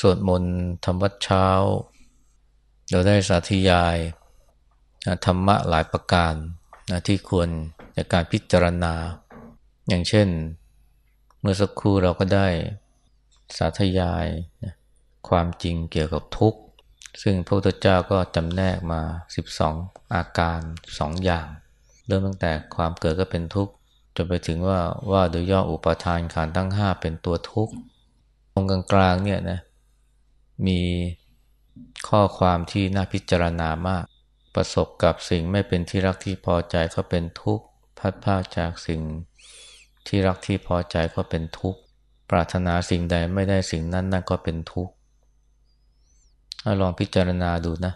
สวดมนต์ทำวัดเช้า เราได้สาธยายธรรมะหลายประการนะที่ควรในการพิจารณา อย่างเช่น เมื่อสักครู่เราก็ได้สาธยายนะความจริงเกี่ยวกับทุกข์ ซึ่งพระพุทธเจ้าก็จำแนกมา 12 อาการสองอย่าง เริ่มตั้งแต่ความเกิดก็เป็นทุกข์จนไปถึงว่าว่าโดยย่ออุปทานขันทั้งห้าเป็นตัวทุกข์ตรงกลางๆเนี่ยนะ มีข้อความที่น่าพิจารณามาก ประสบกับสิ่งไม่เป็นที่รักที่พอใจก็เป็นทุกข์พัดพาจากสิ่งที่รักที่พอใจก็เป็นทุกข์ปรารถนาสิ่งใดไม่ได้สิ่งนั้นนั่นก็เป็นทุกข์ลองพิจารณาดูนะ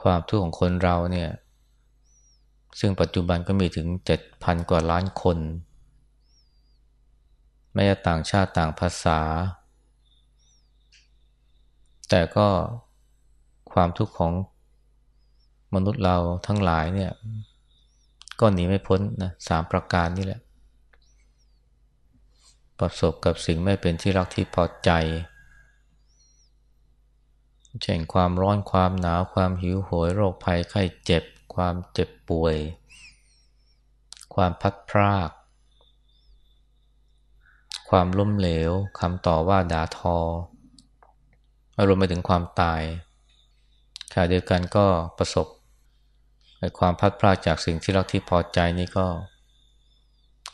ความทุกข์ของคนเราเนี่ย ซึ่งปัจจุบันก็มีถึงเจ็ดพันกว่าล้านคน ไม่ต่างชาติต่างภาษา แต่ก็ความทุกข์ของมนุษย์เราทั้งหลายเนี่ย ก็หนีไม่พ้นนะสามประการนี่แหละ ประสบกับสิ่งไม่เป็นที่รักที่พอใจ เช่นความร้อนความหนาวความหิวโหยโรคภัยไข้เจ็บ ความเจ็บป่วย ความพัดพราก ความล้มเหลวคำต่อว่าด่าทอ รวมไปถึงความตายขณะเดียวกันก็ประสบความพัดพลาดจากสิ่งที่รักที่พอใจนี่ก็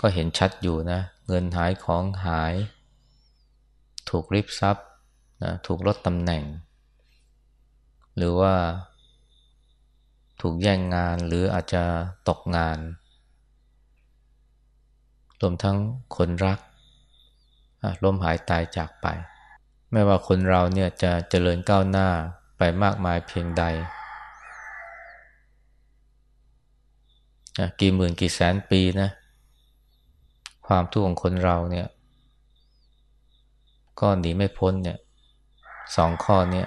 ก็เห็นชัดอยู่นะ เงินหายของหาย ถูกริบทรัพย์นะถูกลดตำแหน่ง หรือว่า ถูกแย่งงานหรืออาจจะตกงานรวมทั้งคนรักล้มหายตายจากไป ไม่ว่าคนเราเนี่ยจะเจริญก้าวหน้าไปมากมายเพียงใดกี่หมื่นกี่แสนปีนะ ความทุกข์ของคนเราเนี่ย ก็หนีไม่พ้นเนี่ยสองข้อเนี่ย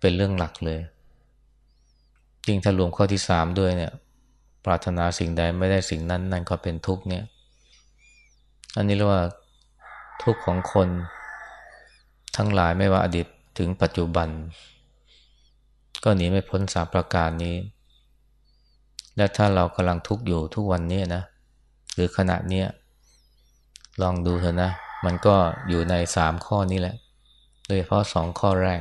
เป็นเรื่องหลักเลยจริงถ้ารวมข้อที่สามด้วยเนี่ย ปรารถนาสิ่งใดไม่ได้สิ่งนั้น นั่นก็เป็นทุกข์เนี่ย อันนี้เรียกว่าทุกข์ของคน ทั้งหลายไม่ว่าอดีตถึงปัจจุบัน ก็หนีไม่พ้นสามประการนี้ และถ้าเรากำลังทุกข์อยู่ทุกวันนี้นะ หรือขณะนี้ลองดูเถอะนะ มันก็อยู่ในสามข้อนี้แหละ โดยเฉพาะสองข้อแรก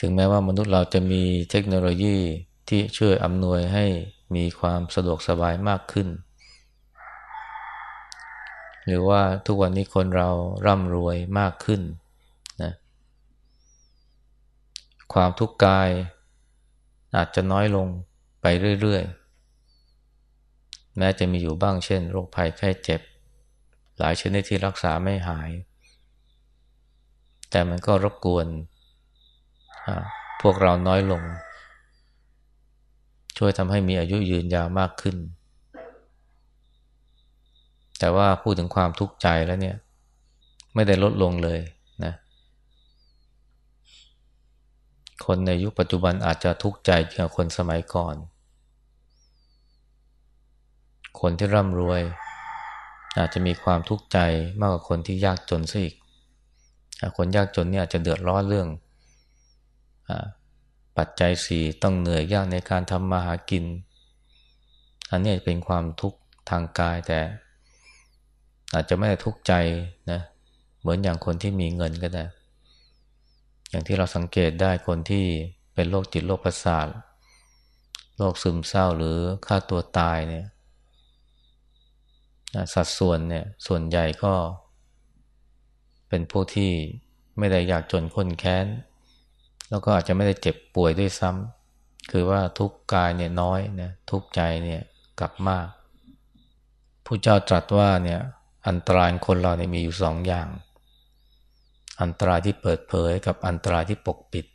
ถึงแม้ว่ามนุษย์เราจะมีเทคโนโลยีที่ช่วยอำนวยให้มีความสะดวกสบายมากขึ้น หรือว่าทุกวันนี้คนเราร่ำรวยมากขึ้นนะความทุกข์กายอาจจะน้อยลงไปเรื่อยๆ แม้จะมีอยู่บ้างเช่น โรคภัยไข้เจ็บ หลายชนิดที่รักษาไม่หาย แต่มันก็รบกวนพวกเราน้อยลง ช่วยทำให้มีอายุยืนยาวมากขึ้น แต่ว่าพูดถึงความทุกข์ใจแล้วเนี่ย ไม่ได้ลดลงเลยนะ คนในยุคปัจจุบันอาจจะทุกข์ใจกว่าคนสมัยก่อน คนที่ร่ำรวย อาจจะมีความทุกข์ใจมากกว่าคนที่ยากจนซะอีกคนยากจนเนี่ยอาจจะเดือดร้อนเรื่องอปัจจัยสี่ต้องเหนื่อยยากในการทำมาหากิน อันนี้เป็นความทุกข์ทางกายแต่ อาจจะไม่ได้ทุกข์ใจนะเหมือนอย่างคนที่มีเงินก็ได้ อย่างที่เราสังเกตได้คนที่เป็นโรคจิตโรคประสาทโรคซึมเศร้าหรือฆ่าตัวตายเนี่ยสัดส่วนเนี่ยส่วนใหญ่ก็ เป็นพวกที่ไม่ได้อยากจนคนแค้น แล้วก็อาจจะไม่ได้เจ็บป่วยด้วยซ้ำคือว่าทุกกายเนี่ยน้อยนะทุกใจเนี่ยกลับมากผู้เจ้าตรัสว่าเนี่ย อันตรายคนเราเนี่ยมีอยู่สองอย่าง อันตรายที่เปิดเผยกับอันตรายที่ปกปิด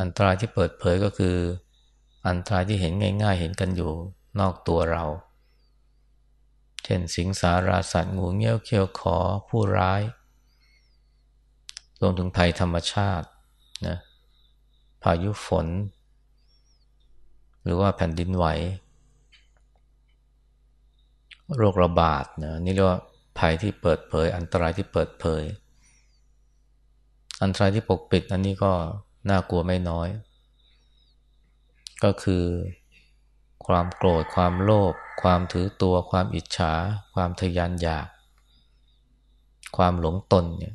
อันตรายที่เปิดเผยก็คือ อันตรายที่เห็นง่าย ๆ เห็นกันอยู่นอกตัวเรา เช่นสิงสาราสัตว์งูเงี้ยวเขี้ยวขอผู้ร้ายรวมถึงภัยธรรมชาตินะพายุฝน หรือว่าแผ่นดินไหว โรคระบาดนะนี่เรียกว่าภัยที่เปิดเผย อันตรายที่เปิดเผย อันตรายที่ปกปิด อันนี้ก็น่ากลัวไม่น้อย ก็คือความโกรธ ความโลภความถือตัว ความอิจฉา ความทยานอยาก ความหลงตนเนี่ย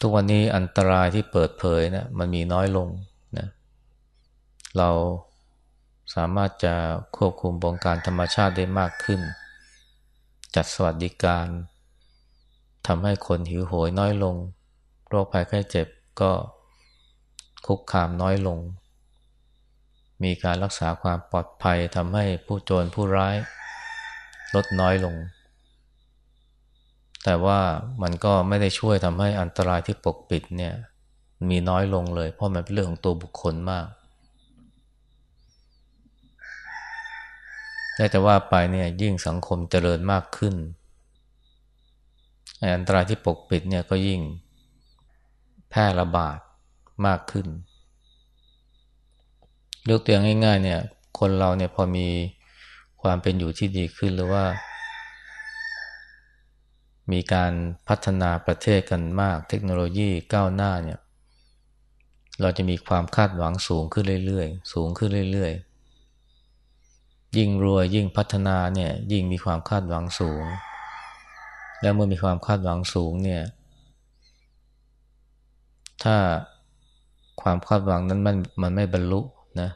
ทุกวันนี้อันตรายที่เปิดเผยนะมันมีน้อยลงนะเรา สามารถจะควบคุมบงการธรรมชาติได้มากขึ้น จัดสวัสดิการทำให้คนหิวโหยน้อยลง โรคภัยไข้เจ็บก็คุกคามน้อยลง มีการรักษาความปลอดภัยทำให้ผู้โจรผู้ร้าย ลดน้อยลง แต่ว่ามันก็ไม่ได้ช่วยทำให้อันตรายที่ปกปิดเนี่ยมีน้อยลงเลย เพราะมันเป็นเรื่องของตัวบุคคลมาก แต่ว่าไปเนี่ยยิ่งสังคมเจริญมากขึ้น อันตรายที่ปกปิดเนี่ยก็ยิ่งแพร่ระบาดมากขึ้น ยกตัวอย่างง่าย ๆ เนี่ย คนเราเนี่ยพอมีความเป็นอยู่ที่ดีขึ้นหรือว่า มีการพัฒนาประเทศกันมาก เทคโนโลยีก้าวหน้าเนี่ย เราจะมีความคาดหวังสูงขึ้นเรื่อยๆ สูงขึ้นเรื่อยๆ ยิ่งรวยยิ่งพัฒนาเนี่ยยิ่งมีความคาดหวังสูง แล้วเมื่อมีความคาดหวังสูงเนี่ย ถ้าความคาดหวังนั้นมันมันไม่บรรลุนะ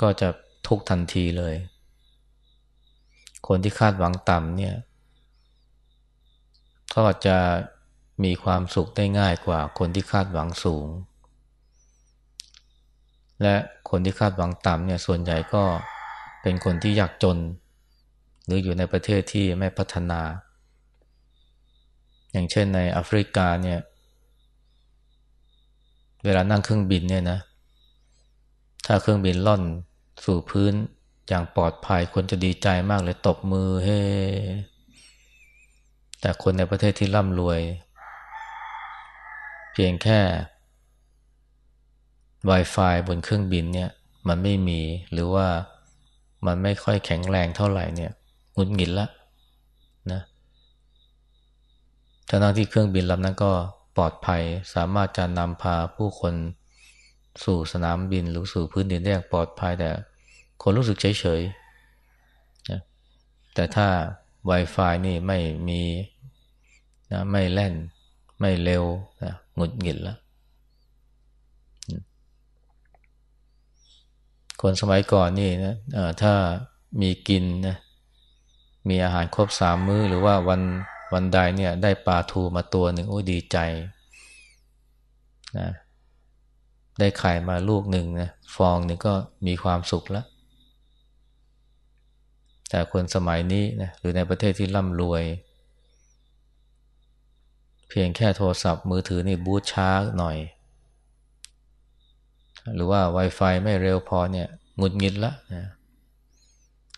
ก็จะทุกทันทีเลย คนที่คาดหวังต่ำเนี่ยก็จะมีความสุขได้ง่ายกว่าคนที่คาดหวังสูง และ คนที่คาดหวังต่ำเนี่ยส่วนใหญ่ก็เป็นคนที่ยากจน หรืออยู่ในประเทศที่ไม่พัฒนา อย่างเช่นในแอฟริกาเนี่ย เวลานั่งเครื่องบินเนี่ยนะ ถ้าเครื่องบินล่อนสู่พื้นอย่างปลอดภัยคนจะดีใจมากเลยตบมือเฮ้แต่คนในประเทศที่ร่ำรวย เพียงแค่ Wi-Fi บนเครื่องบินเนี่ยมันไม่มีหรือว่ามันไม่ค่อยแข็งแรงเท่าไหร่เนี่ยงุดหงิดละนะทั้งที่เครื่องบินลำนั้นก็ปลอดภัยสามารถจะนำพาผู้คนสู่สนามบินหรือสู่พื้นดินได้อย่างปลอดภัยแต่คนรู้สึกเฉยๆนะแต่ถ้า Wi-Fi นี่ไม่มีนะไม่แล่นไม่เร็วนะหงุดหงิดแล้ว คนสมัยก่อนนี่นะถ้ามีกินนะมีอาหารครบสามมื้อ หรือว่าวันวันใดเนี่ยได้ปลาทูมาตัวหนึ่งโอ้ดีใจนะได้ไข่มาลูกหนึ่งนะฟองหนึ่งก็มีความสุขแล้ว แต่คนสมัยนี้นะหรือในประเทศที่ร่ำรวย เพียงแค่โทรศัพท์มือถือนี่บูตช้าหน่อย หรือว่า Wi-Fi ไม่เร็วพอเนี่ยหงุดหงิดละนะ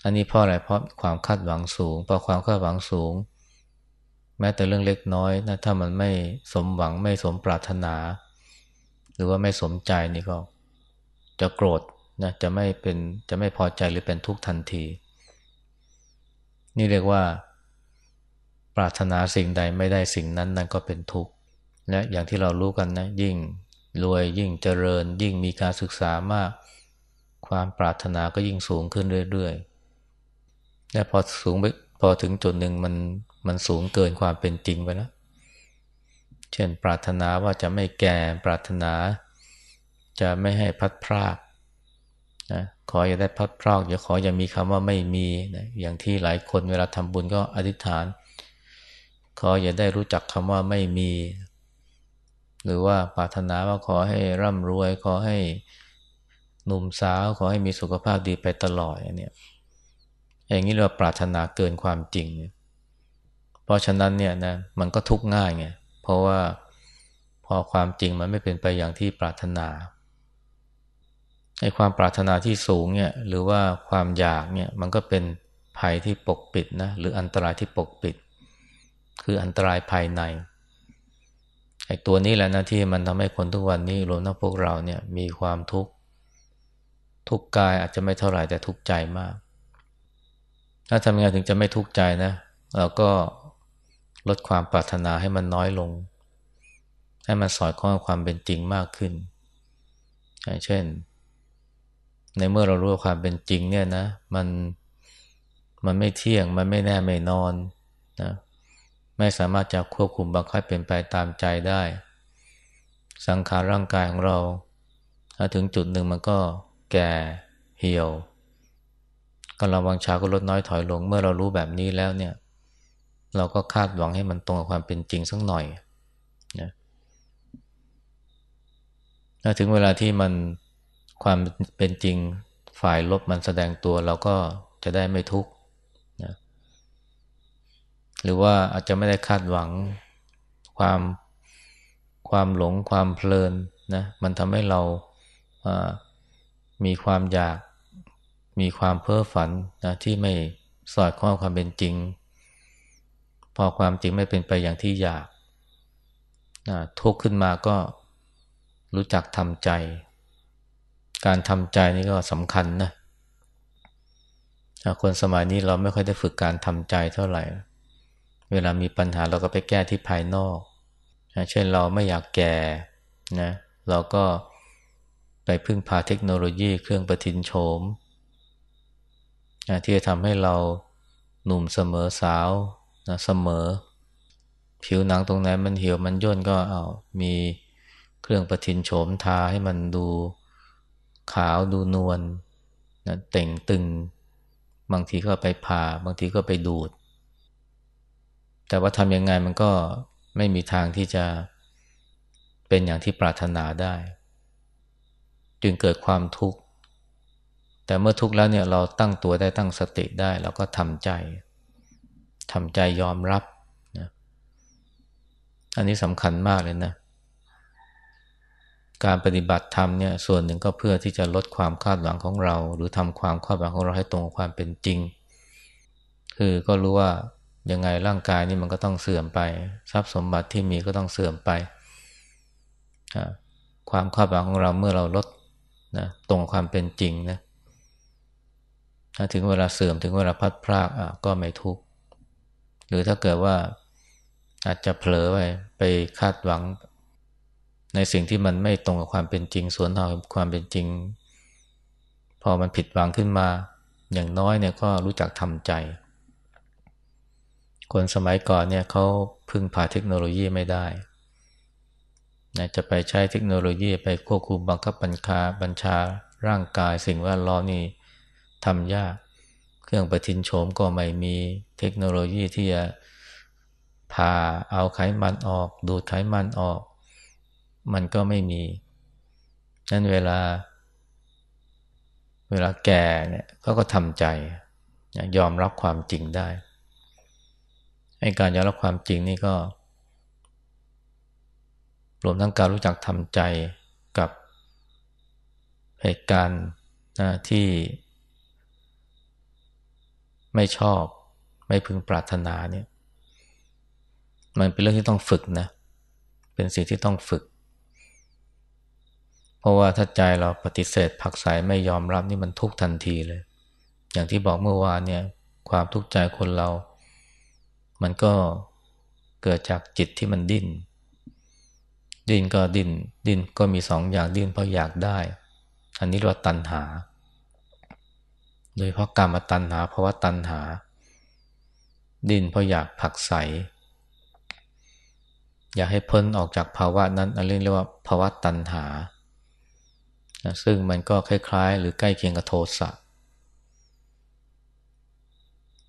อันนี้เพราะอะไรเพราะความคาดหวังสูงพอความคาดหวังสูง แม้แต่เรื่องเล็กน้อยนะถ้ามันไม่สมหวังไม่สมปรารถนา หรือว่าไม่สมใจนี่ก็จะโกรธนะจะไม่เป็นจะไม่พอใจหรือเป็นทุกข์ทันที นี่เรียกว่า ปรารถนาสิ่งใดไม่ได้สิ่งนั้นนั่นก็เป็นทุกข์และอย่างที่เรารู้กันนะยิ่ง รวยยิ่งเจริญ ยิ่งมีการศึกษามาก ความปรารถนาก็ยิ่งสูงขึ้นเรื่อยๆและพอสูงไปพอถึงจุดหนึ่งมันมันสูงเกินความเป็นจริงไปแล้วเช่น ปรารถนาว่าจะไม่แก่ปรารถนา จะไม่ให้พัดพรากนะขออย่าได้พัดพรากอย่าขออย่ามีคำว่าไม่มีนะอย่างที่หลายคนเวลาทำบุญก็อธิษฐาน ขออย่าได้รู้จักคำว่าไม่มี หรือว่าปรารถนาว่าขอให้ร่ำรวย ขอให้หนุ่มสาว ขอให้มีสุขภาพดีไปตลอดเนี่ยอย่างนี้เราปรารถนาเกินความจริง เพราะฉะนั้นเนี่ยนะมันก็ทุกข์ง่ายไงเพราะว่าพอความจริงมันไม่เป็นไปอย่างที่ปรารถนาไอ้ความปรารถนาที่สูงเนี่ยหรือว่าความอยากเนี่ยมันก็เป็นภัยที่ปกปิดนะหรืออันตรายที่ปกปิด คืออันตรายภายใน ไอ้ตัวนี้แหละนะที่มันทำให้คนทุกวันนี้รวมทั้งพวกเราเนี่ยมีความทุกข์ทุกกายอาจจะไม่เท่าไหร่แต่ทุกใจมาก ถ้าทำงไงถึงจะไม่ทุกข์ใจนะ เราก็ลดความปรารถนาให้มันน้อยลง ให้มันสอดคล้องกับความเป็นจริงมากขึ้นอย่างเช่น ในเมื่อเรารู้ความเป็นจริงเนี่ยนะ มันมันไม่เที่ยงมันไม่แน่ไม่นอนนะ ไม่สามารถจะควบคุมบังคับเป็นไปตามใจได้ สังขารร่างกายของเรา ถ้าถึงจุดหนึ่งมันก็แก่เหี่ยวกำลังวังชาก็ลดน้อยถอยลง เมื่อเรารู้แบบนี้แล้วเนี่ย เราก็คาดหวังให้มันตรงกับความเป็นจริงสักหน่อยนะถึงเวลาที่มันความเป็นจริงฝ่ายลบมันแสดงตัวเราก็จะได้ไม่ทุกข์ หรือว่าอาจจะไม่ได้คาดหวังความความหลงความเพลินนะมันทำให้เรามีความอยากมีความเพ้อฝันนะที่ไม่สอดคล้องความเป็นจริง พอความจริงไม่เป็นไปอย่างที่อยากนะทุกข์ขึ้นมาก็รู้จักทำใจ การทำใจนี่ก็สำคัญนะคนสมัยนี้เราไม่ค่อยได้ฝึกการทำใจเท่าไหร่ เวลามีปัญหาเราก็ไปแก้ที่ภายนอกเช่นเราไม่อยากแก่นะเราก็ไปพึ่งพาเทคโนโลยีเครื่องประทินโฉมที่จะทำให้เราหนุ่มเสมอสาวนะเสมอ ผิวหนังตรงไหนมันเหี่ยวมันย่นก็เอามีเครื่องประทินโฉมทาให้มันดูขาวดูนวลนะเต่งตึง บางทีก็ไปผ่า บางทีก็ไปดูด แต่ว่าทำยังไงมันก็ไม่มีทางที่จะเป็นอย่างที่ปรารถนาได้ จึงเกิดความทุกข์ แต่เมื่อทุกข์แล้วเนี่ยเราตั้งตัวได้ตั้งสติได้เราก็ทำใจทำใจยอมรับนะอันนี้สำคัญมากเลยนะ การปฏิบัติธรรมเนี่ยส่วนหนึ่งก็เพื่อที่จะลดความคาดหวังของเรา หรือทำความคาดหวังของเราให้ตรงกับความเป็นจริง คือก็รู้ว่า ยังไงร่างกายนี่มันก็ต้องเสื่อมไป ทรัพย์สมบัติที่มีก็ต้องเสื่อมไป ความคาดหวังของเราเมื่อเราลดนะตรงความเป็นจริงนะถ้าถึงเวลาเสื่อมถึงเวลาพัดพรากอะก็ไม่ทุกข์หรือถ้าเกิดว่าอาจจะเผลอไปไปคาดหวัง ในสิ่งที่มันไม่ตรงกับความเป็นจริง สวนทางกับความเป็นจริง พอมันผิดหวังขึ้นมา อย่างน้อยเนี่ยก็รู้จักทำใจ คนสมัยก่อนเนี่ยเขาพึ่งพาเทคโนโลยีไม่ได้นะจะไปใช้เทคโนโลยีไปควบคุมบังคับบัญชาบัญชาร่างกายสิ่งแวดล้อมนี่ทำยาก เครื่องประทินโฉมก็ไม่มีเทคโนโลยีที่จะพาเอาไขมันออก ดูดไขมันออก มันก็ไม่มีนั้นเวลา เวลาแก่เนี่ยเขาก็ทำใจ ยอมรับความจริงได้ ให้การยอมรับความจริงนี่ก็รวมทั้งการรู้จักทำใจกับเหตุการณ์นะที่ไม่ชอบไม่พึงปรารถนาเนี่ยมันเป็นเรื่องที่ต้องฝึกนะ เป็นสิ่งที่ต้องฝึก เพราะว่าถ้าใจเราปฏิเสธผักใสไม่ยอมรับนี่มันทุกทันทีเลย อย่างที่บอกเมื่อวานเนี่ย ความทุกข์ใจคนเรา มันก็เกิดจากจิตที่มันดิ้น ดิ้นก็ดิ้น ดิ้นก็มีสองอย่างดิ้นเพราะอยากได้ อันนี้เรียกว่าตัณหา โดยเพราะกรรมตัณหาเพราะว่าตัณหา ดิ้นเพราะอยากผักใส อยากให้พ้นออกจากภาวะนั้นอันเรียกว่าภาวะตัณหา ซึ่งมันก็คล้าย ๆ หรือใกล้เคียงกับโทสะ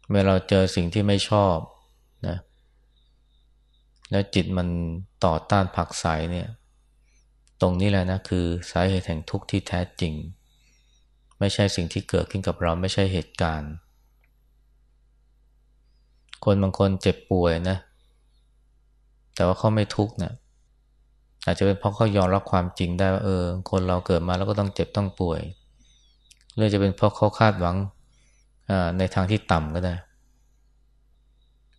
เมื่อเราเจอสิ่งที่ไม่ชอบ แล้วจิตมันต่อต้านผักใสเนี่ย ตรงนี้แหละนะคือสาเหตุแห่งทุกข์ที่แท้จริง ไม่ใช่สิ่งที่เกิดขึ้นกับเราไม่ใช่เหตุการณ์ คนบางคนเจ็บป่วยนะ แต่ว่าเขาไม่ทุกข์นะอาจจะเป็นเพราะเขายอมรับความจริงได้ว่าเออ คนเราเกิดมาแล้วก็ต้องเจ็บต้องป่วยหรือจะเป็นเพราะเขาคาดหวังในทางที่ต่ำก็ได้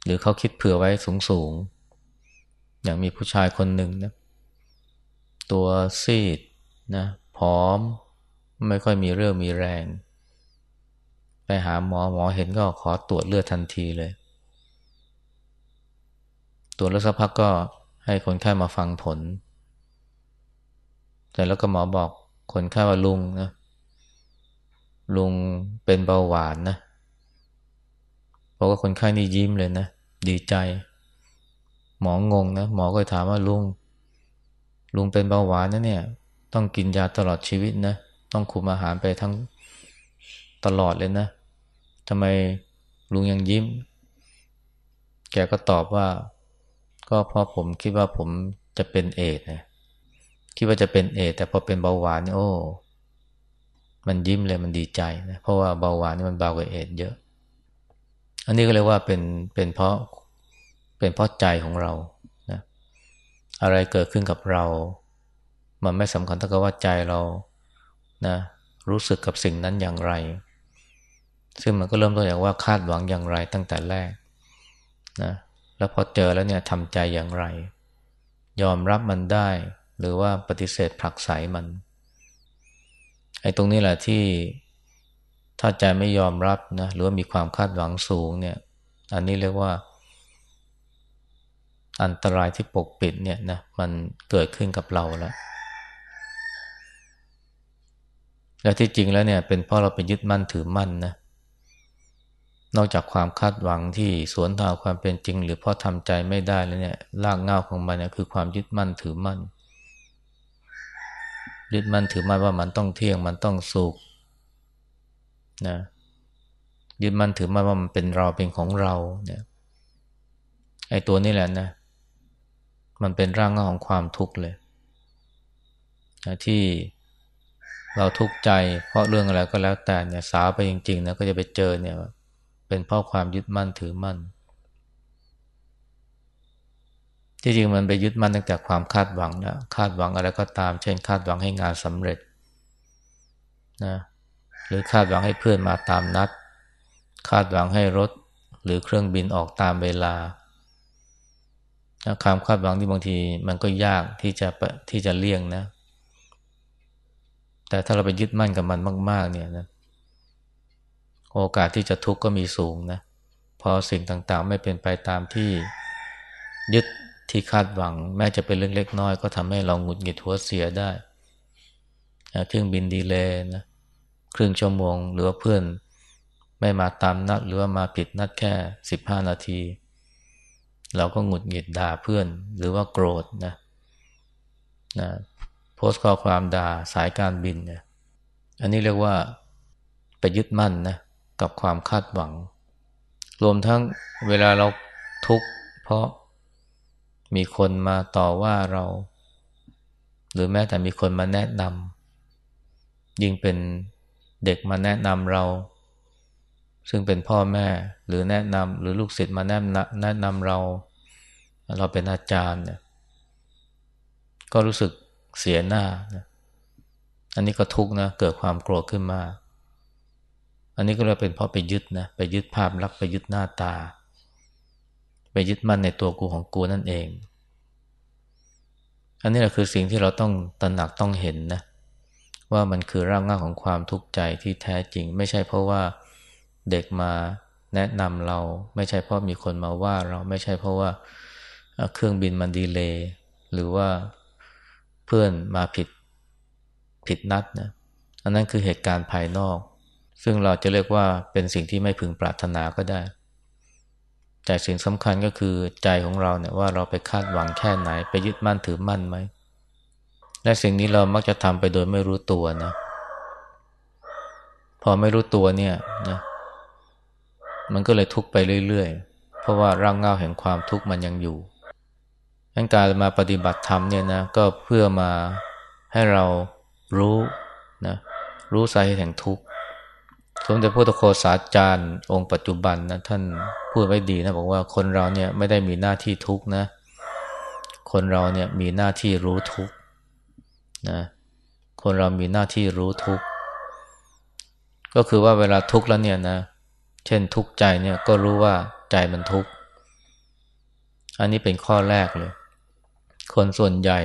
หรือเขาคิดเผื่อไว้สูงสูง อย่างมีผู้ชายคนหนึ่งนะตัวซีดนะผอม ไม่ค่อยมีเรื่องมีแรง ไปหาหมอหมอเห็นก็ขอตรวจเลือดทันทีเลย ตรวจแล้วสักพักก็ให้คนไข้มาฟังผล แต่แล้วก็หมอบอกคนไข้ว่าลุงนะลุงเป็นเบาหวานนะเพราะว่าคนไข้นี่ยิ้มเลยนะ ดีใจ หมองงนะ หมอก็ถามว่าลุง ลุงเป็นเบาหวานนะเนี่ย ต้องกินยาตลอดชีวิตนะ ต้องคุมอาหารไปทั้งตลอดเลยนะทำไมลุงยังยิ้ม แกก็ตอบว่า ก็เพราะผมคิดว่าผมจะเป็นเอดนะคิดว่าจะเป็นเอดแต่พอเป็นเบาหวานนี่โอ้มันยิ้มเลยมันดีใจนะเพราะว่าเบาหวานนี่มันเบากว่าเอดเยอะ อันนี้ก็เรียกว่าเป็นเป็นเพราะ เป็นเพราะใจของเรานะอะไรเกิดขึ้นกับเรา มันไม่สำคัญเท่ากับว่าใจเรานะรู้สึกกับสิ่งนั้นอย่างไร ซึ่งมันก็เริ่มต้นจากว่าคาดหวังอย่างไรตั้งแต่แรกนะแล้วพอเจอแล้วเนี่ยทำใจอย่างไร ยอมรับมันได้ หรือว่าปฏิเสธผลักไสมันไอ้ตรงนี้แหละที่ถ้าใจไม่ยอมรับนะหรือว่ามีความคาดหวังสูงเนี่ย อันนี้เรียกว่า อันตรายที่ปกปิดเนี่ยนะมันเกิดขึ้นกับเราแล้ว และที่จริงแล้วเนี่ยเป็นเพราะเราไปยึดมั่นถือมั่นนะนอกจากความคาดหวังที่สวนทางความเป็นจริง หรือเพราะทำใจไม่ได้แล้วเนี่ยรากเง้าของมันเนี่ยคือความยึดมั่นถือมั่น ยึดมั่นถือมั่นว่ามันต้องเที่ยงมันต้องสุขนะยึดมั่นถือมั่นว่ามันเป็นเราเป็นของเราเนี่ยไอ้ตัวนี้แหละนะ มันเป็นร่างของความทุกข์เลยนะที่เราทุกข์ใจ เพราะเรื่องอะไรก็แล้วแต่เนี่ยสาไปจริงๆนะก็จะไปเจอเนี่ยเป็นเพราะความยึดมั่นถือมั่น ที่จริงมันไปยึดมั่นตั้งแต่ความคาดหวังนะคาดหวังอะไรก็ตาม เช่น คาดหวังให้งานสำเร็จนะหรือคาดหวังให้เพื่อนมาตามนัด คาดหวังให้รถหรือเครื่องบินออกตามเวลา ความคาดหวังที่บางทีมันก็ยากที่จะที่จะเลี่ยงนะ แต่ถ้าเราไปยึดมั่นกับมันมาก ๆ เนี่ยนะ โอกาสที่จะทุกข์ก็มีสูงนะ พอสิ่งต่างๆ ไม่เป็นไปตามที่ยึดที่คาดหวัง แม้จะเป็นเรื่องเล็กน้อย ก็ทำให้เราหงุดหงิดหัวเสียได้เครื่องบินดีเลยนะครึ่งชั่วโมงหรือว่าเพื่อนไม่มาตามนัดหรือว่ามาผิดนัดแค่สิบห้านาที เราก็หงุดหงิดด่าเพื่อน หรือว่าโกรธนะนะโพสต์ข้อความด่าสายการบินเนี่ยอันนี้เรียกว่าไปยึดมั่นนะกับความคาดหวัง รวมทั้งเวลาเราทุกข์เพราะมีคนมาต่อว่าเรา หรือแม้แต่มีคนมาแนะนำยิ่งเป็นเด็กมาแนะนำเรา ซึ่งเป็นพ่อแม่หรือแนะนำหรือลูกศิษย์มาแนะนำแนะนำเรา เราเป็นอาจารย์เนี่ยก็รู้สึกเสียหน้านอันนี้ก็ทุกข์นะเกิดความโกรธขึ้นมา อันนี้ก็เลยเป็นเพราะไปยึดนะไปยึดภาพลักษณ์ไปยึดหน้าตา ไปยึดมั่นในตัวกูของกูนั่นเอง อันนี้แหละคือสิ่งที่เราต้องตระหนักต้องเห็นนะว่ามันคือร่างงาของความทุกข์ใจที่แท้จริง ไม่ใช่เพราะว่า เด็กมาแนะนำเราไม่ใช่เพราะมีคนมาว่าเราไม่ใช่เพราะว่าเครื่องบินมันดีเลย์หรือว่าเพื่อนมาผิดผิดนัดนะอันนั้นคือเหตุการณ์ภายนอก ซึ่งเราจะเรียกว่าเป็นสิ่งที่ไม่พึงปรารถนาก็ได้ แต่สิ่งสำคัญก็คือใจของเราเนี่ยว่าเราไปคาดหวังแค่ไหน ไปยึดมั่นถือมั่นไหมและสิ่งนี้เรามักจะทำไปโดยไม่รู้ตัวนะ พอไม่รู้ตัวเนี่ยนะ มันก็เลยทุกข์ไปเรื่อยๆ เพราะว่าร่างเงาแห่งความทุกข์มันยังอยู่ดังการมาปฏิบัติธรรมเนี่ยนะก็เพื่อมาให้เรารู้นะรู้สาเหตุแห่งทุกข์ สมเด็จพระพุทธโฆษาจารย์องค์ปัจจุบันนะท่านพูดไว้ดีนะบอกว่าคนเราเนี่ยไม่ได้มีหน้าที่ทุกข์นะ คนเราเนี่ยมีหน้าที่รู้ทุกข์นะคนเรามีหน้าที่รู้ทุกข์ ก็คือว่าเวลาทุกข์แล้วเนี่ยนะเช่นทุกข์ใจเนี่ยก็รู้ว่าใจมันทุกข์ อันนี้เป็นข้อแรกเลย คนส่วนใหญ่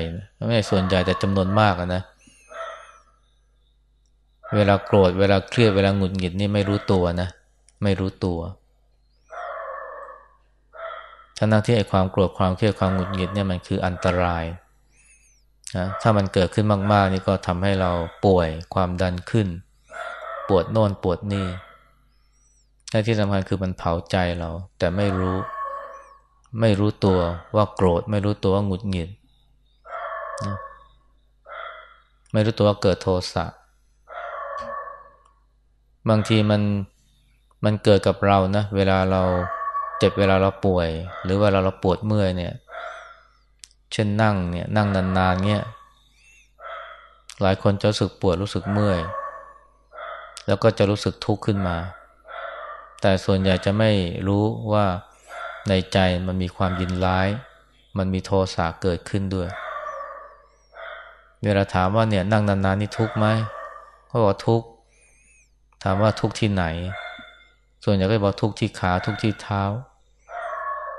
ไม่ส่วนใหญ่แต่จำนวนมากนะ เวลาโกรธเวลาเครียดเวลาหงุดหงิดนี่ไม่รู้ตัวนะ ไม่รู้ตัวทั้งที่ไอ้ความโกรธความเครียดความหงุดหงิดเนี่ยมันคืออันตรายนะถ้ามันเกิดขึ้นมาก ๆ นี่ก็ทำให้เราป่วยความดันขึ้น ปวดโน่นปวดนี่ และที่สำคัญคือมันเผาใจเรา แต่ไม่รู้ ไม่รู้ตัวว่าโกรธ ไม่รู้ตัวว่าหงุดหงิดนะไม่รู้ตัวว่าเกิดโทสะบางทีมันมันเกิดกับเรานะเวลาเราเจ็บเวลาเราป่วย หรือเวลาเราปวดเมื่อยเนี่ยเช่นนั่งเนี่ยนั่งนานๆเนี่ยหลายคนจะรู้สึกปวดรู้สึกเมื่อย แล้วก็จะรู้สึกทุกข์ขึ้นมา แต่ส่วนใหญ่จะไม่รู้ว่าในใจมันมีความยินร้าย มันมีโทสะเกิดขึ้นด้วย เวลาถามว่าเนี่ยนั่งนานๆนี่ทุกข์ไหมเขาบอกทุกข์ถามว่าทุกข์ที่ไหน ส่วนใหญ่ก็บอกทุกข์ที่ขาทุกข์ที่เท้า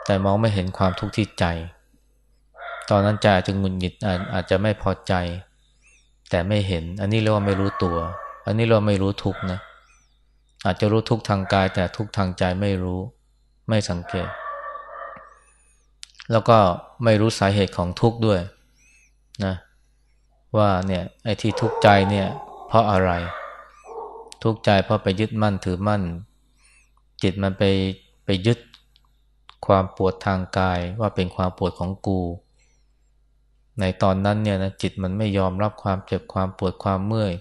แต่มองไม่เห็นความทุกข์ที่ใจ ตอนนั้นใจอาจจะงุนหงิดอาจจะไม่พอใจ แต่ไม่เห็น อันนี้เรียกว่าไม่รู้ตัว อันนี้เราไม่รู้ทุกนะ อาจจะรู้ทุกทางกาย แต่ทุกทางใจไม่รู้ ไม่สังเกต แล้วก็ไม่รู้สาเหตุของทุกข์ด้วยนะว่าเนี่ยไอ้ที่ทุกข์ใจเนี่ย เพราะอะไร ทุกข์ใจเพราะไปยึดมั่นถือมั่น จิตมันไปไปยึดความปวดทางกายว่าเป็นความปวดของกู ในตอนนั้นเนี่ยนะจิตมันไม่ยอมรับความเจ็บความปวดความเมื่อย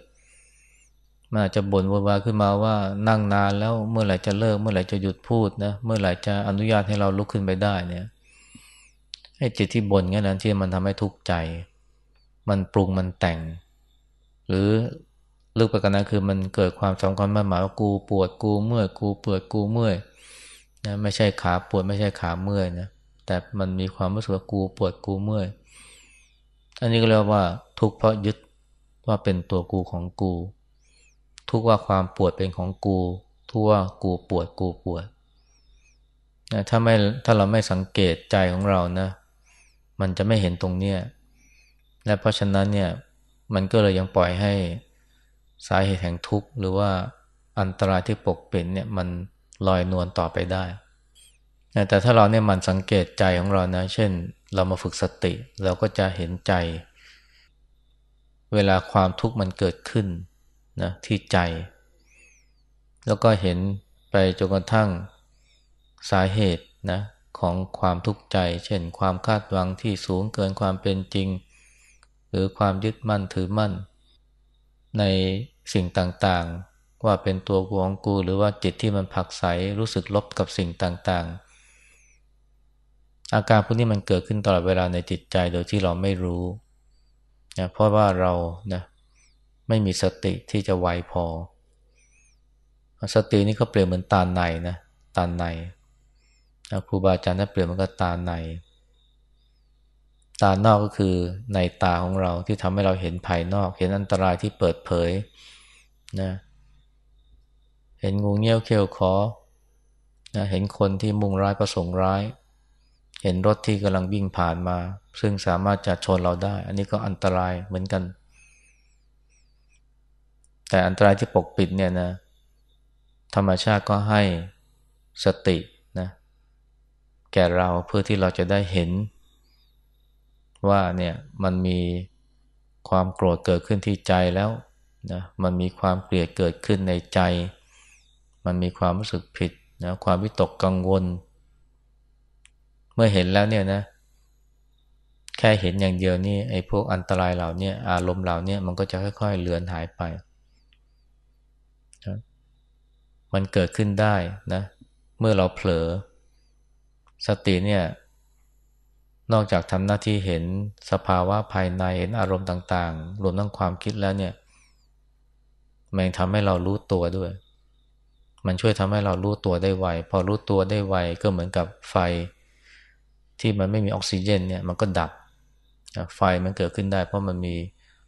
มันอาจจะบ่นวายขึ้นมาว่านั่งนานแล้วเมื่อไหร่จะเลิก เมื่อไหร่จะหยุดพูดนะเมื่อไหร่จะอนุญาตให้เราลุกขึ้นไปได้เนี่ยไอ้จิตที่บ่นงั้นนั้นที่มันทำให้ทุกข์ใจ มันปรุงมันแต่ง หรือลึกไปกันนั้นคือมันเกิดความสำคัญมากหมายว่ากูปวดกูเมื่อยกูปวดกูเมื่อยนะไม่ใช่ขาปวดไม่ใช่ขาเมื่อยนะแต่มันมีความรู้สึกว่ากูปวดกูเมื่อยอันนี้ก็เรียกว่าทุกข์เพราะยึดว่าเป็นตัวกูของกู ทุกว่าความปวดเป็นของกู ทุกว่ากูปวดกูปวดนะถ้าไม่ถ้าเราไม่สังเกตใจของเรานะ มันจะไม่เห็นตรงเนี้ยและเพราะฉะนั้นเนี่ยมันก็เลยยังปล่อยให้สาเหตุแห่งทุกข์ หรือว่าอันตรายที่ปกปิดเนี่ยมันลอยนวลต่อไปได้ แต่ถ้าเราเนี่ยมันสังเกตใจของเรานะ เช่น เรามาฝึกสติ เราก็จะเห็นใจ เวลาความทุกข์มันเกิดขึ้น นะที่ใจ แล้วก็เห็นไปจนกระทั่งสาเหตุนะของความทุกข์ใจ เช่น ความคาดหวังที่สูงเกินความเป็นจริง หรือความยึดมั่นถือมั่น ในสิ่งต่างๆ ว่าเป็นตัวกูของกูหรือว่าจิตที่มันผักใสรู้สึกลบกับสิ่งต่างๆ อาการพวกนี้มันเกิดขึ้นตลอดเวลาในจิตใจโดยที่เราไม่รู้นะเพราะว่าเรานะ ไม่มีสติที่จะไวพอ สตินี่เขาเปรียบเหมือนตาในนะตาในครูบาอาจารย์ท่านเปรียบมันก็ตาใน ตานอกก็คือในตาของเราที่ทำให้เราเห็นภายนอก เห็นอันตรายที่เปิดเผยนะเห็นงูเงี้ยวเขี้ยวคอนะเห็นคนที่มุ่งร้ายประสงค์ร้าย เห็นรถที่กำลังวิ่งผ่านมา ซึ่งสามารถจะชนเราได้ อันนี้ก็อันตรายเหมือนกัน แต่อันตรายที่ปกปิดเนี่ยนะ ธรรมชาติก็ให้สตินะ แก่เราเพื่อที่เราจะได้เห็น ว่าเนี่ยมันมีความโกรธเกิดขึ้นที่ใจแล้วนะมันมีความเกลียดเกิดขึ้นในใจ มันมีความรู้สึกผิดนะความวิตกกังวล เมื่อเห็นแล้วเนี่ยนะแค่เห็นอย่างเดียวนี่ไอ้พวกอันตรายเหล่านี้อารมณ์เหล่านี้มันก็จะค่อย ๆ เลือนหายไปนะ มันเกิดขึ้นได้นะ เมื่อเราเผลอ สติเนี่ย นอกจากทำหน้าที่เห็นสภาวะภายในเห็นอารมณ์ต่างๆ รวมทั้งความคิดแล้วเนี่ยมันทำให้เรารู้ตัวด้วย มันช่วยทำให้เรารู้ตัวได้ไว พอรู้ตัวได้ไวก็เหมือนกับไฟ ที่มันไม่มีออกซิเจนเนี่ยมันก็ดับ ไฟมันเกิดขึ้นได้เพราะมันมี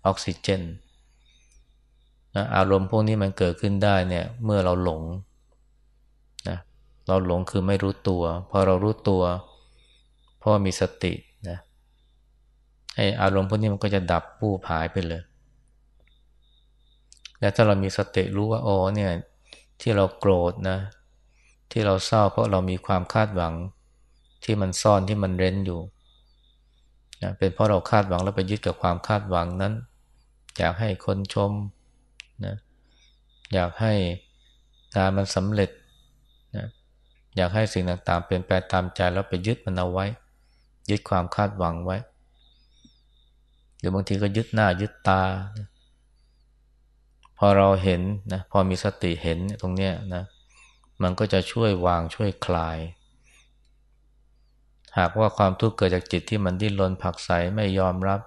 ออกซิเจน นะอารมณ์พวกนี้มันเกิดขึ้นได้เนี่ย เมื่อเราหลงนะเราหลงคือไม่รู้ตัว พอเรารู้ตัวเพราะมีสตินะไออารมณ์พวกนี้มันก็จะดับปู้ผายไปเลย และถ้าเรามีสติรู้ว่าโอ้เนี่ย ที่เราโกรธนะ ที่เราเศร้าเพราะเรามีความคาดหวังที่มันซ่อนที่มันเร้นอยู่นะเป็นเพราะเราคาดหวังแล้วไปยึดกับความคาดหวังนั้น อยากให้คนชม นะอยากให้งานมันสำเร็จนะอยากให้สิ่งต่างๆเป็นไปตามใจแล้วไปยึดมันเอาไว้ ยึดความคาดหวังไว้ หรือบางทีก็ยึดหน้ายึดตานะพอเราเห็นนะพอมีสติเห็นตรงเนี้ยนะมันก็จะช่วยวางช่วยคลาย หากว่าความทุกข์เกิดจากจิตที่มันดิ้นรนผักใสไม่ยอมรับ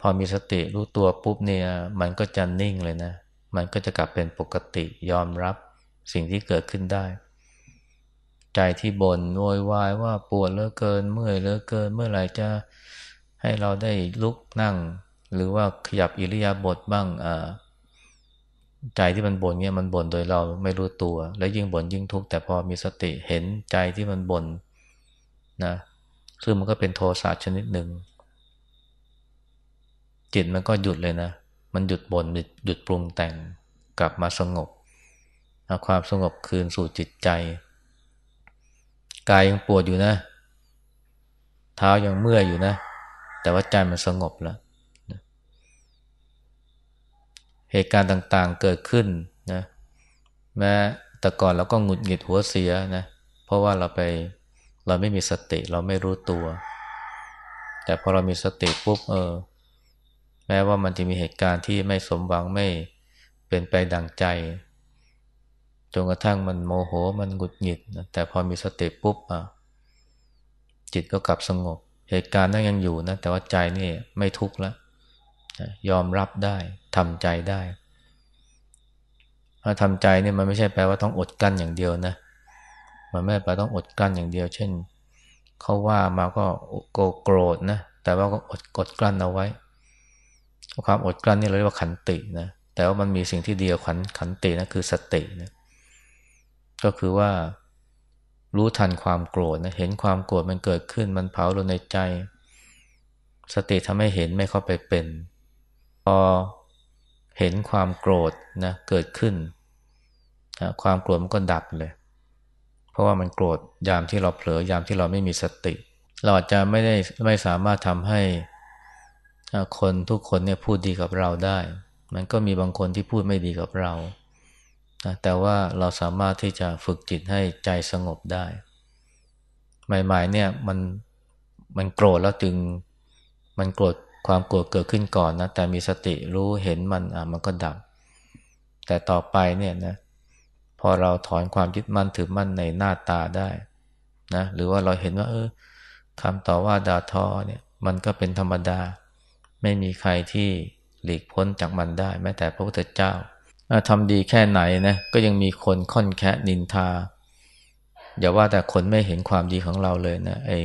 พอมีสติรู้ตัวปุ๊บเนี่ย มันก็จะนิ่งเลยนะ มันก็จะกลับเป็นปกติยอมรับสิ่งที่เกิดขึ้นได้ ใจที่บน่นโวยวายว่าปวดเหลือเกิน เมื่อยเหลือเกิน เมื่อไหร่จะให้เราได้ลุกนั่ง หรือว่าขยับอิริยาบถบ้างอ่าใจที่มันบ่นเนี่ยมันบ่นโดยเราไม่รู้ตัว และยิ่งบ่นยิ่งทุกข์แต่พอมีสติเห็นใจที่มันบ่นนะซึ่งมันก็เป็นโทสะชนิดหนึ่ง จิตมันก็หยุดเลยนะ มันหยุดบนหยุดปรุงแต่งกลับมาสงบเอาความสงบคืนสู่จิตใจ กายยังปวดอยู่นะ เท้ายังเมื่อยอยู่นะ แต่ว่าใจมันสงบแล้วเหตุการณ์ต่างๆเกิดขึ้นนะแม้แต่ก่อนเราก็หงุดหงิดหัวเสียนะเพราะว่าเราไปเราไม่มีสติเราไม่รู้ตัว แต่พอเรามีสติปุ๊บเออ แม้ว่ามันจะมีเหตุการณ์ที่ไม่สมหวังไม่เป็นไปดังใจ จนกระทั่งมันโมโหมันหงุดหงิด แต่พอมีสติปุ๊บอะจิตก็กลับสงบ เหตุการณ์นั้นยังอยู่นะแต่ว่าใจนี่ไม่ทุกข์ล้วยอมรับได้ทำใจได้ถ้าทำใจนี่มันไม่ใช่แปลว่าต้องอดกั้นอย่างเดียวนะ มันไม่ไปต้องอดกั้นอย่างเดียว เช่นเขาว่ามาก็โกโกรธนะ แต่ว่าก็อดกดกลั้นเอาไว้ ความอดกลั้นนี่เราเรียกว่าขันตินะแต่ว่ามันมีสิ่งที่เดียวขันขันตินะคือสตินะก็คือว่ารู้ทันความโกรธนะเห็นความโกรธมันเกิดขึ้นมันเผาลงในใจ สติทำให้เห็นไม่เข้าไปเป็น พอเห็นความโกรธนะเกิดขึ้นนะความโกรธมันก็ดับเลย เพราะว่ามันโกรธยามที่เราเผลอยามที่เราไม่มีสติ เราอาจจะไม่ได้ไม่สามารถทำให้ คนทุกคนเนี่ยพูดดีกับเราได้ มันก็มีบางคนที่พูดไม่ดีกับเรา แต่ว่าเราสามารถที่จะฝึกจิตให้ใจสงบได้ ใหม่ๆเนี่ยมันมันโกรธแล้วจึงมันโกรธความโกรธเกิดขึ้นก่อนนะ แต่มีสติรู้เห็นมันอะมันก็ดับ แต่ต่อไปเนี่ยนะพอเราถอนความยึดมั่นถือมั่นในหน้าตาได้นะหรือว่าเราเห็นว่า เออคำต่อว่าด่าทอเนี่ย มันก็เป็นธรรมดา ไม่มีใครที่หลีกพ้นจากมันได้ แม้แต่พระพุทธเจ้าทำดีแค่ไหนนะก็ยังมีคนค่อนแคะนินทา อย่าว่าแต่คนไม่เห็นความดีของเราเลยนะไอ้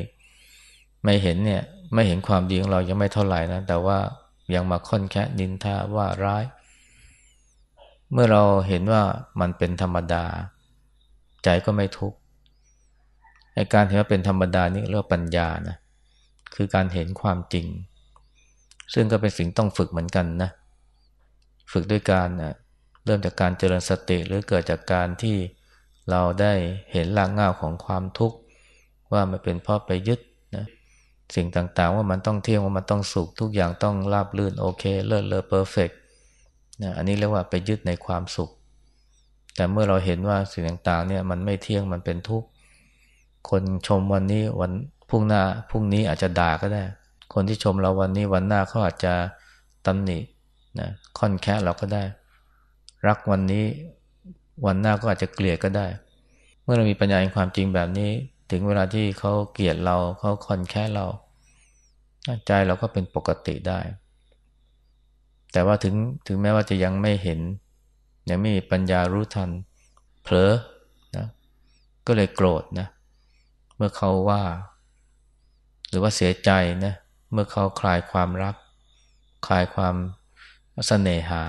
ไม่เห็นเนี่ยไม่เห็นความดีของเรายังไม่เท่าไหร่นะแต่ว่ายังมาค่อนแคะนินทาว่าร้าย เมื่อเราเห็นว่ามันเป็นธรรมดา ใจก็ไม่ทุกข์ในการเห็นว่าเป็นธรรมดานี่เรียกปัญญานะคือการเห็นความจริง ซึ่งก็เป็นสิ่งต้องฝึกเหมือนกันนะ ฝึกด้วยการเริ่มจากการเจริญสติหรือเกิดจากการที่เราได้เห็นรากง่าของความทุกข์ ว่ามันเป็นเพราะไปยึดนะสิ่งต่างๆ ว่ามันต้องเที่ยงว่ามันต้องสุขทุกอย่างต้องราบลื่นโอเคเลิศเลอเพอร์เฟกนะอันนี้เรียกว่าไปยึดในความสุข แต่เมื่อเราเห็นว่าสิ่งต่างๆเนี่ยมันไม่เที่ยงมันเป็นทุกข์คนชมวันนี้วันพรุ่งหน้าพรุ่งนี้อาจจะด่าก็ได้ คนที่ชมเราวันนี้วันหน้าเขาอาจจะตำหนินะค่อนแค่เราก็ได้ รักวันนี้วันหน้าก็อาจจะเกลียดก็ได้ เมื่อเรามีปัญญาในความจริงแบบนี้ ถึงเวลาที่เขาเกลียดเราเขาค่อนแค่เรา ใจเราก็เป็นปกติได้ แต่ว่าถึงถึงแม้ว่าจะยังไม่เห็น ยังไม่มีปัญญารู้ทัน เผลอนะก็เลยโกรธนะเมื่อเขาว่า หรือว่าเสียใจนะ เมื่อเขาคลายความรัก คลายความเสน่หา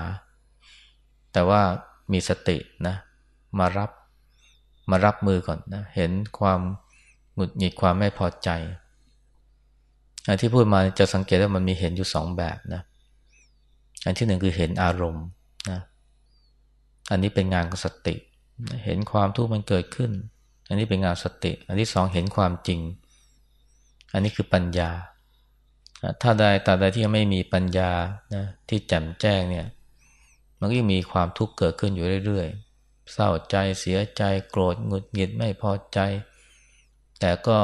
แต่ว่ามีสตินะมารับมารับมือก่อนนะเห็นความหงุดหงิดความไม่พอใจอันที่พูดมาจะสังเกตว่ามันมีเห็นอยู่สองแบบนะอันที่หนึ่งคือเห็นอารมณ์นะอันนี้เป็นงานของสติ เห็นความทุกข์มันเกิดขึ้น อันนี้เป็นงานสติ อันที่สองเห็นความจริง อันนี้คือปัญญา ถ้าใดตาใดที่ยังไม่มีปัญญานะที่แจ่มแจ้งเนี่ย มันก็ยังมีความทุกข์เกิดขึ้นอยู่เรื่อยๆ เศร้าใจเสียใจโกรธหงุดหงิดไม่พอใจ แต่ก็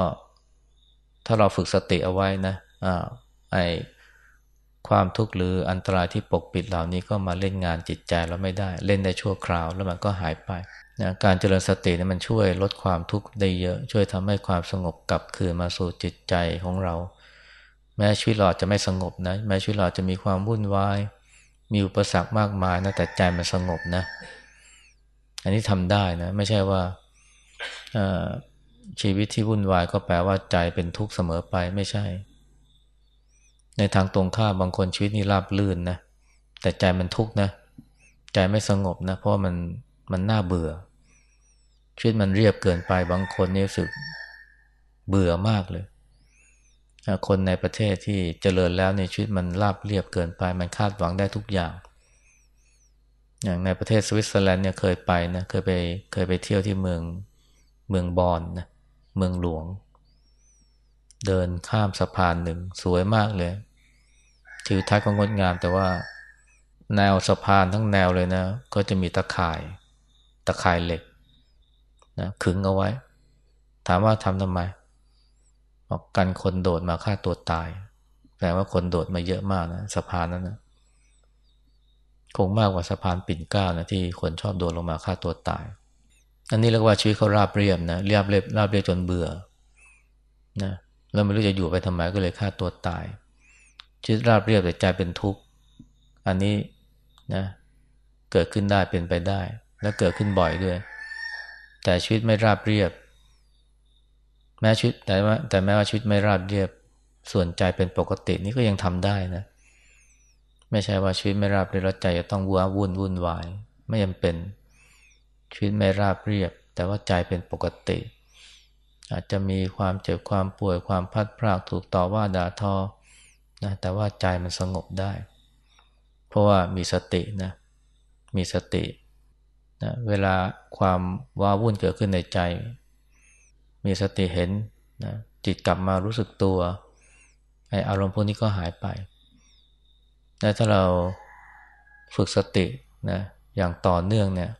ถ้าเราฝึกสติเอาไว้นะอ่าไอความทุกข์หรืออันตรายที่ปกปิดเหล่านี้ก็มาเล่นงานจิตใจเราไม่ได้ เล่นได้ชั่วคราว แล้วมันก็หายไปนะการเจริญสตินี่มันช่วยลดความทุกข์ได้เยอะ ช่วยทำให้ความสงบกลับคืนมาสู่จิตใจของเรา แม้ชีวิตเราจะไม่สงบนะ แม้ชีวิตเราจะมีความวุ่นวาย มีอุปสรรคมากมายนะแต่ใจมันสงบนะ อันนี้ทำได้นะ ไม่ใช่ว่าชีวิตที่วุ่นวายก็แปลว่าใจเป็นทุกข์เสมอไปไม่ใช่ ในทางตรงข้ามบางคนชีวิตนี่ราบลื่นนะแต่ใจมันทุกข์นะ ใจไม่สงบนะ เพราะมันมันน่าเบื่อ ชีวิตมันเรียบเกินไปบางคนนี่รู้สึกเบื่อมากเลย คนในประเทศที่เจริญแล้วในชีวิตมันราบเรียบเกินไป มันคาดหวังได้ทุกอย่าง อย่างในประเทศสวิตเซอร์แลนด์เนี่ยเคยไปนะเคยไปเคยไปเที่ยวที่เมืองเมืองบอนนะเมืองหลวง เดินข้ามสะพานหนึ่งสวยมากเลยทิวทัศน์ก็งดงาม แต่ว่าแนวสะพานทั้งแนวเลยนะ ก็จะมีตะข่ายตะข่ายเหล็กนะขึงเอาไว้ ถามว่าทำทำไม บอกกันคนโดดมาฆ่าตัวตายแปลว่าคนโดดมาเยอะมากนะสะพานนั้นนะคงมากกว่าสะพานปิ่นเกล้านะที่คนชอบโดดลงมาฆ่าตัวตาย อันนี้เรียกว่าชีวิตเขาราบเรียบนะเรียบเรียบราบเรียบจนเบื่อนะแล้วไม่รู้จะอยู่ไปทำไมก็เลยฆ่าตัวตาย ชีวิตราบเรียบแต่ใจเป็นทุกข์อันนี้นะเกิดขึ้นได้เป็นไปได้ และเกิดขึ้นบ่อยด้วย แต่ชีวิตไม่ราบเรียบ แม้ชีวิตแต่ว่าแต่แม้ว่าชีวิตไม่ราบเรียบส่วนใจเป็นปกตินี่ก็ยังทำได้นะ ไม่ใช่ว่าชีวิตไม่ราบเรียบแล้วใจจะต้องว้าวุ่นวุ่นวาย ไม่ยังเป็นชีวิตไม่ราบเรียบ แต่ว่าใจเป็นปกติ อาจจะมีความเจ็บความป่วยความพัดพรากถูกต่อว่าด่าทอนะแต่ว่าใจมันสงบได้ เพราะว่ามีสตินะมีสตินะเวลาความว้าวุ่นเกิดขึ้นในใจ มีสติเห็นนะจิตกลับมารู้สึกตัวไออารมณ์พวกนี้ก็หายไปและถ้าเราฝึกสตินะอย่างต่อเนื่องเนี่ย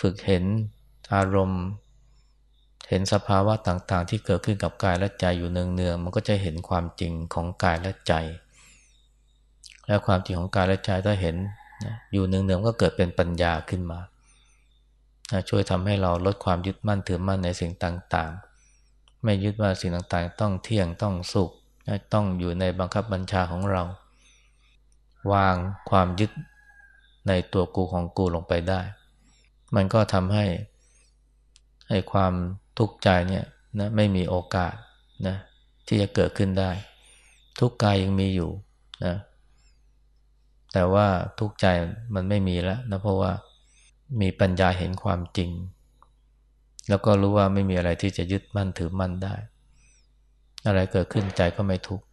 ฝึกเห็นอารมณ์ เห็นสภาวะต่างๆ ที่เกิดขึ้นกับกายและใจอยู่เนืองๆมันก็จะเห็นความจริงของกายและใจ และความจริงของกายและใจถ้าเห็นนะอยู่เนืองๆก็เกิดเป็นปัญญาขึ้นมา ช่วยทำให้เราลดความยึดมั่นถือมั่นในสิ่งต่างๆ ไม่ยึดว่าสิ่งต่างๆ ต้องเที่ยงต้องสุข ต้องอยู่ในบังคับบัญชาของเรา วางความยึดในตัวกูของกูลงไปได้ มันก็ทำให้ให้ความทุกข์ใจเนี่ยนะไม่มีโอกาสนะที่จะเกิดขึ้นได้ ทุกข์กายยังมีอยู่นะแต่ว่าทุกข์ใจมันไม่มีแล้วนะเพราะว่า มีปัญญาเห็นความจริง แล้วก็รู้ว่าไม่มีอะไรที่จะยึดมั่นถือมั่นได้ อะไรเกิดขึ้นใจก็ไม่ทุกข์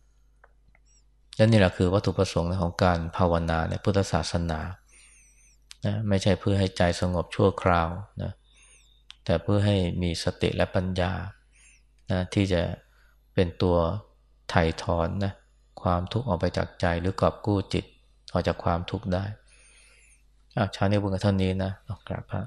และนี่แหละคือวัตถุประสงค์ของการภาวนาในพุทธศาสนานะไม่ใช่เพื่อให้ใจสงบชั่วคราวนะแต่เพื่อให้มีสติและปัญญานะที่จะเป็นตัวไถ่ถอนนะความทุกข์ออกไปจากใจหรือกอบกู้จิตออกจากความทุกข์ได้ อาชาเนี้เพิ่งเท่านี้นะกราบพระ